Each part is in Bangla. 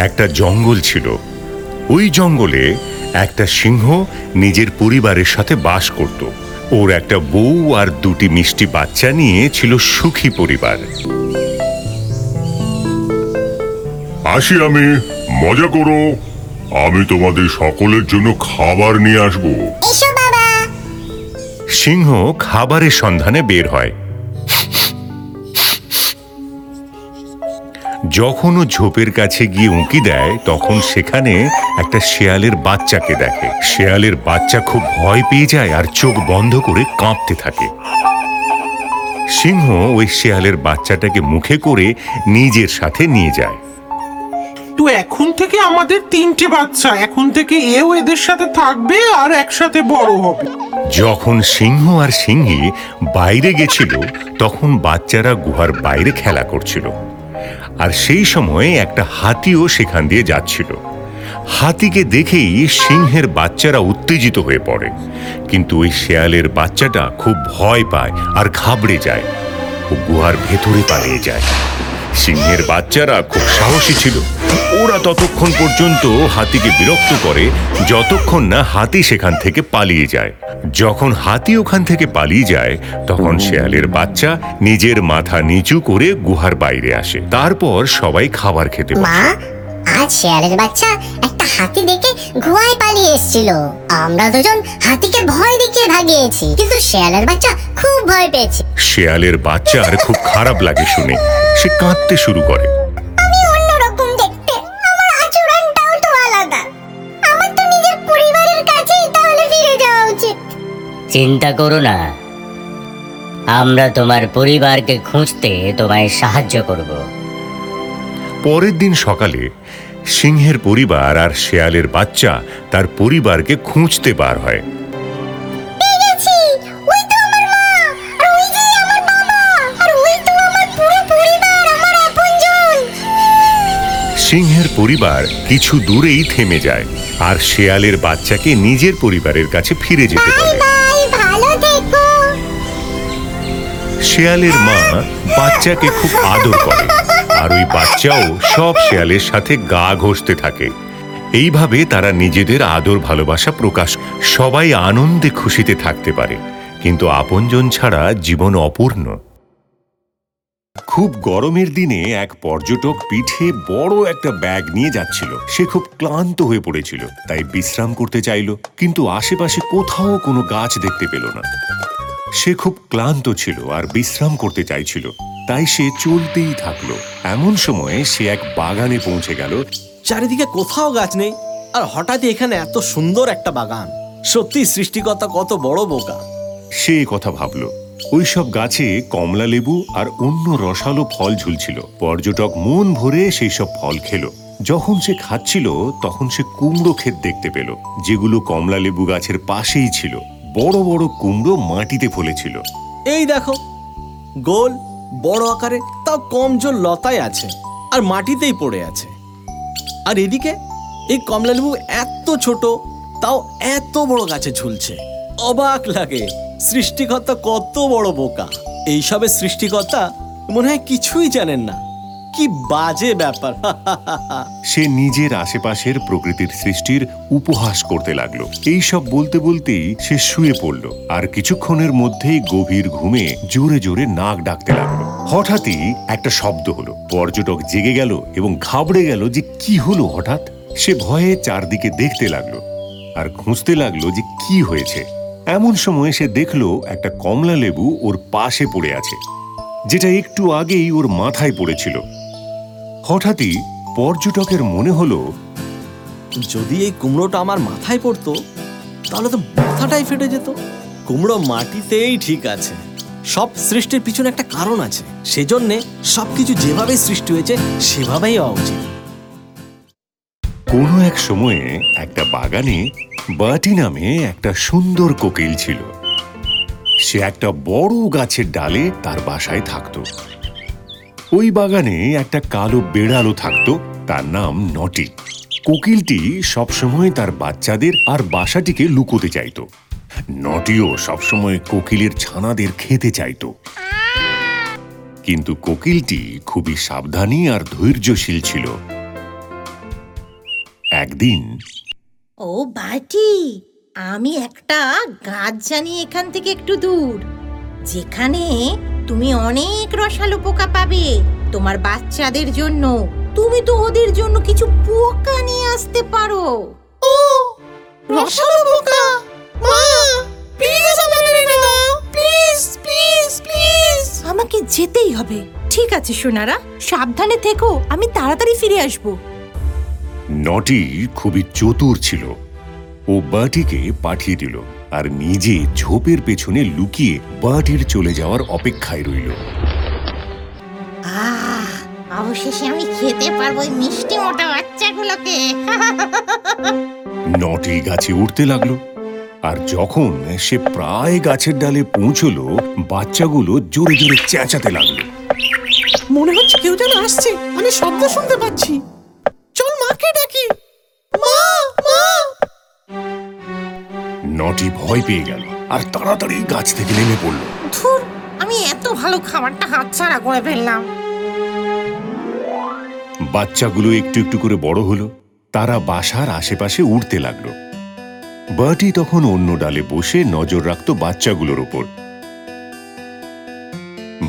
একটা জঙ্গল ছিল। ওই জঙ্গলে একটা সিংহ নিজের পরিবারের সাথে বাস করত। ওর একটা বউ আর দুটি মিষ্টি বাচ্চা নিয়ে ছিল সুখী পরিবার। আসি আমি মজা করো। আমি তোমাদের সকলের জন্য খাবার নিয়ে আসব। সিংহ খাবারের সন্ধানে বের হয়। যখন ও ঝোপের কাছে গিয়ে উঁকি দেয় তখন সেখানে একটা শেয়ালের বাচ্চাকে দেখে। শেয়ালের বাচ্চা খুব ভয় পেয়ে যায় আর চোখ বন্ধ করে কাঁপতে থাকে। সিংহ ওই শেয়ালের বাচ্চাটাকে মুখে করে নিজের সাথে নিয়ে যায়। তো এখন থেকে আমাদের তিনটে বাচ্চা এখন থেকে এও এদের সাথে থাকবে আর একসাথে বড় হবে। যখন সিংহ আর সিংহী বাইরে গেছিল তখন বাচ্চারা গুহার বাইরে খেলা করছিল। আর সেই সময়ে একটা হাতিও সেখান দিয়ে যাচ্ছিল। হাতিকে দেখেই সিংহের বাচ্চারা উত্তেজিত হয়ে পড়ে। কিন্তু ওই শেয়ালের বাচ্চাটা খুব ভয় পায় আর ঘাবড়ে যায়। ও গুহার ভেতরে পালিয়ে যায়। সিংহের বাচ্চারা খুব সাহসী ছিল। ওরা ততক্ষণ পর্যন্ত হাতিকে বিরক্ত করে, যতক্ষণ না হাতি সেখান থেকে পালিয়ে যায়। যখন হাতি ওখান থেকে পালিয়ে যায়, তখন শেয়ালের বাচ্চা নিজের মাথা নিচু করে গুহার বাইরে আসে। তারপর সবাই খাবার খেতে। মা, আজ শেয়ালের বাচ্চা একটা হাতি দেখে গুহায় পালিয়ে এসেছিল। আমরা দুজন হাতিকে ভয় দেখিয়ে ভাগিয়েছি? কিন্তু শেয়ালের বাচ্চা খুব ভয় পেয়েছে। শেয়ালের বাচ্চার খুব খারাপ লাগে শুনে সে কাঁদতে শুরু করে। আমি অন্যরকম দেখতে। আমার আচরণটাও তো আলাদা। আমার তো নিজের পরিবারের কাছেই তাহলে ফিরে যাওয়া উচিত। চিন্তা করো না। আমরা তোমার পরিবারকে খুঁজতে তোমায় সাহায্য করব। পরের দিন সকালে সিংহের পরিবার আর শেয়ালের বাচ্চা তার পরিবারকে খুঁজতে বার হয়। সিংহের পরিবার কিছু দূরেই থেমে যায় আর শেয়ালের বাচ্চাকে নিজের পরিবারের কাছে ফিরে যেতে বলে। শেয়ালের মা বাচ্চাকে খুব আদর করে আর ওই বাচ্চাও সব শেয়ালের সাথে গা ঘষতে থাকে। এইভাবে তারা নিজেদের আদর ভালোবাসা প্রকাশ সবাই আনন্দে খুশিতে থাকতে পারে। কিন্তু আপনজন ছাড়া জীবন অপূর্ণ। খুব গরমের দিনে এক পর্যটক পিঠে বড় একটা ব্যাগ নিয়ে যাচ্ছিল। সে খুব ক্লান্ত হয়ে পড়েছিল তাই বিশ্রাম করতে চাইল কিন্তু আশেপাশে কোথাও কোনো গাছ দেখতে পেল না। সে খুব ক্লান্ত ছিল আর বিশ্রাম করতে চাইছিল তাই সে চলতেই থাকল। এমন সময়ে সে এক বাগানে পৌঁছে গেল। চারিদিকে কোথাও গাছ নেই আর হঠাৎই এখানে এত সুন্দর একটা বাগান। সত্যি সৃষ্টিকর্তা কত বড় বোকা। সে কথা ভাবল। ওইসব গাছে কমলা লেবু আর অন্য রসালো ফল ঝুলছিল। পর্যটক মন ভরে সেই সব ফল খেলো। যখন সে খাচ্ছিল, তখন সে কুমড়ো ক্ষেত দেখতে পেল, যেগুলো কমলা লেবু গাছের পাশেই ছিল। বড় বড় কুমড়ো মাটিতে ফলেছিল। এই দেখো, গোল, বড় আকারে, তাও কম জোর লতায় আছে, আর মাটিতেই পড়ে আছে। আর এদিকে, এই কমলালেবু এত ছোট, তাও এত বড় গাছে ঝুলছে। অবাক লাগে। সৃষ্টিকর্তা কত বড় বোকা। এইসবের সৃষ্টিকর্তা মনে হয় কিছুই জানেন না। কি বাজে ব্যাপার। সে নিজের আশেপাশের প্রকৃতির সৃষ্টির উপহাস করতে লাগল। এইসব বলতে বলতেই সে শুয়ে পড়ল আর কিছুক্ষণের মধ্যেই গভীর ঘুমে জোরে জোরে নাক ডাকতে লাগল। হঠাৎই একটা শব্দ হলো। পর্যটক জেগে গেল এবং ঘাবড়ে গেল যে কি হলো হঠাৎ। সে ভয়ে চারদিকে দেখতে লাগল আর খুঁজতে লাগল যে কি হয়েছে। এমন সময় সে দেখল একটা কমলা লেবু ওর পাশে পড়ে আছে যেটা একটু আগেই ওর মাথায় পড়েছিল। হঠাৎই পর্যটকের মনে হলো যদি এই কুমড়োটা আমার মাথায় পড়তো তাহলে তো মাথাটাই ফেটে যেত। কুমড়ো মাটিতেই ঠিক আছে সব সৃষ্টির পিছনে একটা কারণ আছে সেজন্যে সবকিছু যেভাবে সৃষ্টি হয়েছে সেভাবেই হওয়া উচিত। কোনো এক সময়ে একটা বাগানে বাটি নামে একটা সুন্দর কোকিল ছিল। সে একটা বড় গাছের ডালে তার বাসায় থাকতো। ওই বাগানে একটা কালো বেড়ালও থাকতো, তার নাম নটি। কোকিলটি সবসময় তার বাচ্চাদের আর বাসাটিকে লুকোতে চাইতো। নটিও সবসময় কোকিলের ছানাদের খেতে চাইতো। কিন্তু কোকিলটি খুবই সাবধানী আর ধৈর্যশীল ছিল। একদিন ও বাটি আমি একটা গাছ জানি এখান থেকে একটু দূর। যেখানে তুমি অনেক রসালো পোকা পাবে তোমার বাচ্চাদের জন্য। তুমি তো ওদের জন্য কিছু পোকা নিয়ে আসতে পারো। ও রসালো পোকা? মা প্লিজ দাও। প্লিজ প্লিজ প্লিজ আমাকে যেতেই হবে। ঠিক আছে সোনারা সাবধানে থেকো আমি তাড়াতাড়ি ফিরে আসব। নটি খুবই চতুর ছিল। ও বাটিকে পাঠিয়ে দিল আর নিজে ঝোপের পেছনে লুকিয়ে বাটির চলে যাওয়ার অপেক্ষায় রইল। আহ অবশেষে আমি খেতে পারব মিষ্টি মোটা বাচ্চাগুলোকে। নটি গাছে উঠতে লাগল আর যখন সে প্রায় গাছের ডালে পৌঁছলো বাচ্চাগুলো জোরে জোরে চেঁচাতে লাগল। মনে হচ্ছে কেউ যেন আসছে আমি শব্দ শুনতে পাচ্ছি। মাকে ডাকি মা মা! নটি ভয় পেয়ে গেল আর তাড়াতাড়ি গাছ থেকে নেমে পড়ল। ধুর আমি এত ভালো খাবারটা হাতছাড়া করে ফেললাম। বাচ্চাগুলো একটু একটু করে বড় হলো তারা বাসার আশেপাশে উড়তে লাগল। বাটি তখন অন্য ডালে বসে নজর রাখত বাচ্চাগুলোর ওপর।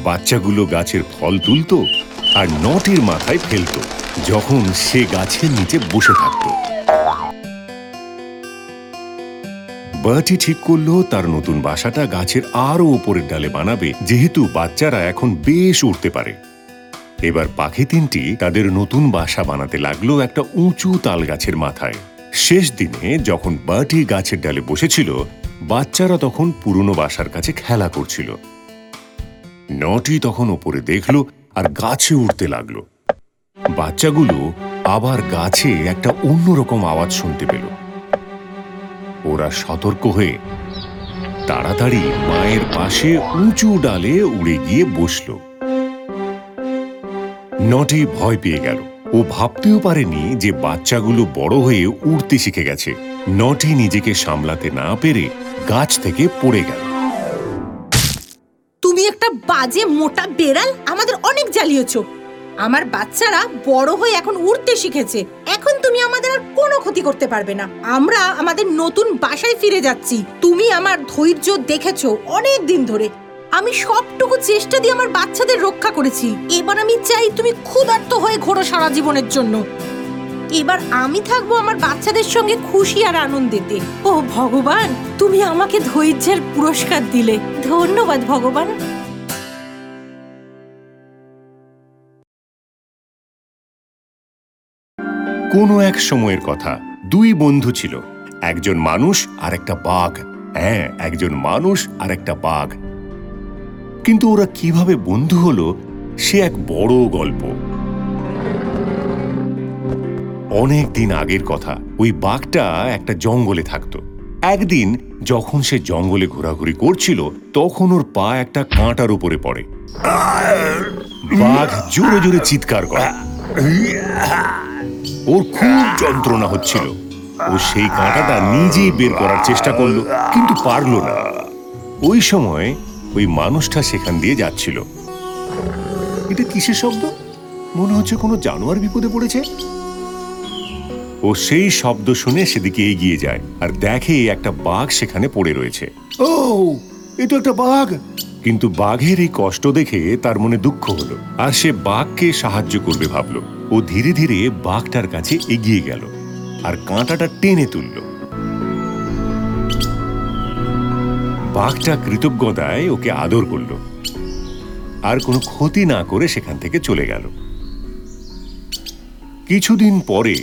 বাচ্চাগুলো গাছের ফল তুলতো আর নটির মাথায় ফেলতো, যখন সে গাছের নিচে বসে থাকত। বার্টি ঠিক করল, তার নতুন বাসাটা গাছের আরও ওপরের ডালে বানাবে, যেহেতু বাচ্চারা এখন বেশ উঠতে পারে। এবার পাখি তিনটি তাদের নতুন বাসা বানাতে লাগল একটা উঁচু তাল গাছের মাথায়। শেষ দিনে যখন বার্টি গাছের ডালে বসেছিল, বাচ্চারা তখন পুরনো বাসার কাছে খেলা করছিল। নটি তখন ওপরে দেখল আর গাছে উঠতে লাগল। বাচ্চাগুলো আবার গাছে একটা অন্যরকম আওয়াজ শুনতে পেল। ওরা সতর্ক হয়ে তাড়াতাড়ি মায়ের পাশে উঁচু ডালে উড়ে গিয়ে বসল। নটি ভয় পেয়ে গেল। ও ভাবতেও পারেনি যে বাচ্চাগুলো বড় হয়ে উড়তে শিখে গেছে। নটি নিজেকে সামলাতে না পেরে গাছ থেকে পড়ে গেল। তুমি একটা বাজে মোটা বেড়াল, আমাদের জ্বালিয়েছ আমার বাচ্চারা বড় হয়ে এখন উড়তে শিখেছে। এখন তুমি আমাদের আর কোনো ক্ষতি করতে পারবে না। আমরা আমাদের নতুন বাসায় ফিরে যাচ্ছি। তুমি আমার ধৈর্য দেখেছ অনেক দিন ধরে। আমি সবটুকু চেষ্টা দিয়ে আমার বাচ্চাদের রক্ষা করেছি। এবার আমি চাই তুমি ক্ষুধার্ত হয়ে ঘোরো সারা জীবনের জন্য। এবার আমি থাকব আমার বাচ্চাদের সঙ্গে খুশি আর আনন্দেতে। ও ভগবান, তুমি আমাকে ধৈর্যের পুরস্কার দিলে। ধন্যবাদ ভগবান। কোনো এক সময়ের কথা। দুই বন্ধু ছিল। একজন মানুষ আর একটা বাঘ। হ্যাঁ একজন মানুষ আর একটা বাঘ। কিন্তু ওরা কীভাবে বন্ধু হলো, সে এক বড় গল্প। অনেক দিন আগের কথা, ওই বাঘটা একটা জঙ্গলে থাকতো। একদিন যখন সে জঙ্গলে ঘোরাঘুরি করছিল, তখন ওর পা একটা কাঁটার উপরে পড়ে। বাঘ জোরে জোরে চিৎকার করে। ওর খুব যন্ত্রণা হচ্ছিল। ও সেই কাঁটাটা নিজেই বের করার চেষ্টা করল কিন্তু পারল না। ওই সময় ওই মানুষটা সেখান দিয়ে যাচ্ছিল। এটা কিসের শব্দ? মনে হচ্ছে কোনো জানোয়ার বিপদে পড়েছে। ও সেই শব্দ শুনে সেদিকে এগিয়ে যায় আর দেখে একটা বাঘ সেখানে পড়ে রয়েছে। ও এ তো একটা বাঘ! কিন্তু বাঘের এই কষ্ট দেখে তার মনে দুঃখ হলো আর সে বাঘকে সাহায্য করবে ভাবলো। ও ধীরে ধীরে বাঘটার কাছে এগিয়ে গেল আর কাঁটাটা টেনে তুলল। বাঘটা কৃতজ্ঞতায় ওকে আদর করল। আর কোনো ক্ষতি না করে সেখান থেকে চলে গেল। কিছুদিন পরে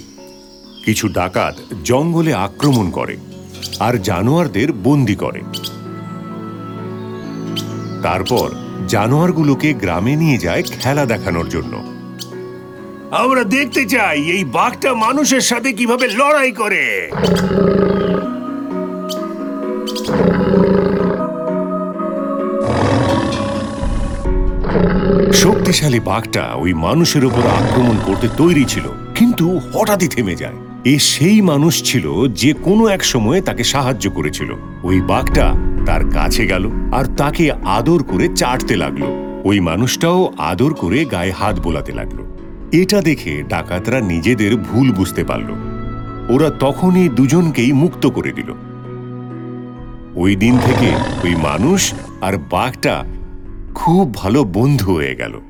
কিছু ডাকাত জঙ্গলে আক্রমণ করে আর জানোয়ারদের বন্দি করে। তারপর জানোয়ারগুলোকে গ্রামে নিয়ে যায় খেলা দেখানোর জন্য। আমরা দেখতে চাই এই বাঘটা মানুষের সাথে কীভাবে লড়াই করে। শক্তিশালী বাঘটা ওই মানুষের উপর আক্রমণ করতে তৈরি ছিল, কিন্তু হঠাৎই থেমে যায়। এ সেই মানুষ ছিল যে কোনো এক সময়ে তাকে সাহায্য করেছিল। ওই বাঘটা তার কাছে গেল আর তাকে আদর করে চাটতে লাগল। ওই মানুষটাও আদর করে গায়ে হাত বোলাতে লাগল। এটা দেখে ডাকাতরা নিজেদের ভুল বুঝতে পারল। ওরা তখনই দুজনকেই মুক্ত করে দিল। ওই দিন থেকে ওই মানুষ আর বাঘটা খুব ভালো বন্ধু হয়ে গেল।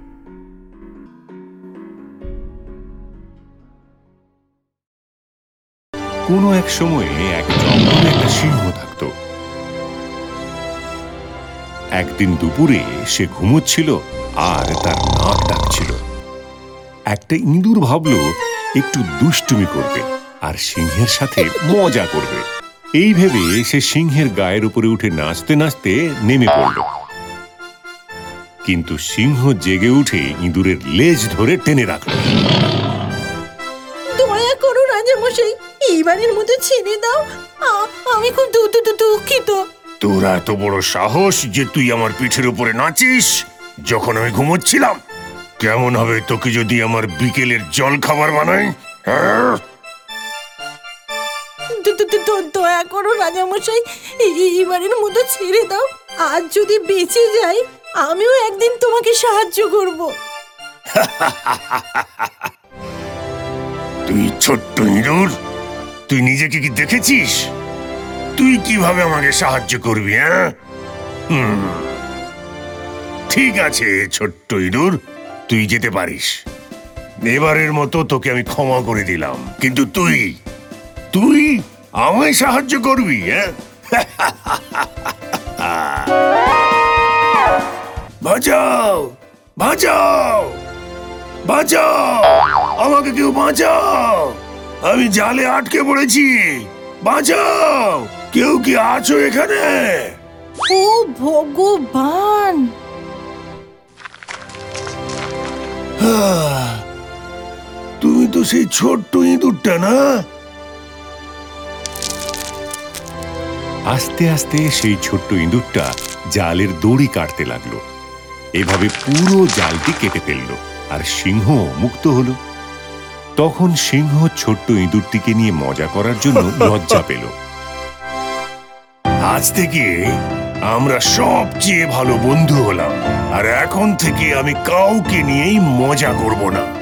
কোনো এক সময়ে এক জঙ্গলে একটা সিংহ থাকত। একদিন দুপুরে সে ঘুমোচ্ছিল আর তার নাক ডাকছিল। একটা ইঁদুর ভাবল একটু দুষ্টুমি করবে আর সিংহের সাথে মজা করবে। এই ভেবে সে সিংহের গায়ের উপরে উঠে নাচতে নাচতে নেমে পড়ল। কিন্তু সিংহ জেগে উঠে ইঁদুরের লেজ ধরে টেনে রাখল। দয়া করো রাজামশাই এইবারের মতো ছেড়ে দাও। আমি খুব দুঃখিত। তোর এত বড় সাহস যে তুই আমার পিঠের উপরে নাচিস যখন আমি ঘুমোচ্ছিলাম। কেমন হবে তোকে যদি আমার বিকেলের জল খাবার বানাই হ্যাঁ? দয়া করো রাজামশাই এই- এইবারের মতো ছেড়ে দাও আজ যদি বেঁচে যাই আমিও একদিন তোমাকে সাহায্য করব তুই ছোট্ট ইঁদুর তুই নিজেকে কি দেখেছিস তুই কীভাবে আমাকে সাহায্য করবি হ্যাঁ। ঠিক আছে ছোট্ট ইঁদুর তুই যেতে পারিস। এবারের মতো তোকে আমি ক্ষমা করে দিলাম। কিন্তু তুই তুই আমায় সাহায্য করবি হ্যাঁ? বাঁচাও বাঁচাও বাঁচাও, আমাকে কেউ বাঁচাও। আমি জালে আটকে পড়েছি, বাঁচাও, কেউ কি আছো এখানে? ও ভগবান! তুমি তো সেই ছোট্ট ইঁদুরটা না? আস্তে আস্তে সেই ছোট্ট ইঁদুরটা জালের দড়ি কাটতে লাগল। এভাবে পুরো জালটি কেটে ফেলল আর সিংহ মুক্ত হলো। তখন সিংহ ছোট্ট ইঁদুরটিকে নিয়ে মজা করার জন্য লজ্জা পেল। আজ থেকে আমরা সবচেয়ে ভালো বন্ধু হলাম। আর এখন থেকে আমি কাউকে নিয়েই মজা করব না।